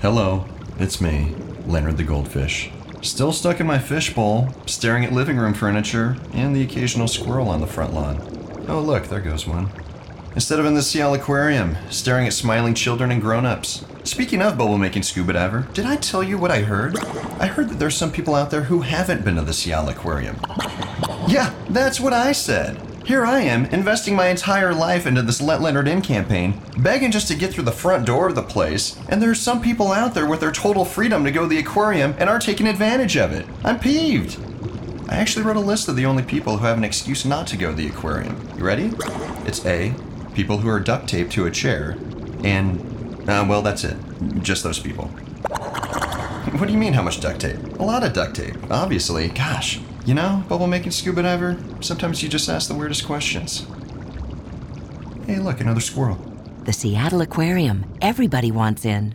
Hello, it's me, Leonard the Goldfish. Still stuck in my fishbowl, staring at living room furniture and the occasional squirrel on the front lawn. Oh, look, there goes one. Instead of in the Seattle Aquarium, staring at smiling children and grown ups. Speaking of bubble making scuba diver, did I tell you what I heard? I heard that there's some people out there who haven't been to the Seattle Aquarium. Yeah, that's what I said. Here I am, investing my entire life into this Let Leonard In campaign, begging just to get through the front door of the place, and there's some people out there with their total freedom to go to the aquarium and are taking advantage of it. I'm peeved. I actually wrote a list of the only people who have an excuse not to go to the aquarium. You ready? It's A, people who are duct taped to a chair, and, uh, well, that's it. Just those people. What do you mean, how much duct tape? A lot of duct tape, obviously. Gosh. You know, bubble making scuba diver, sometimes you just ask the weirdest questions. Hey, look, another squirrel. The Seattle Aquarium. Everybody wants in.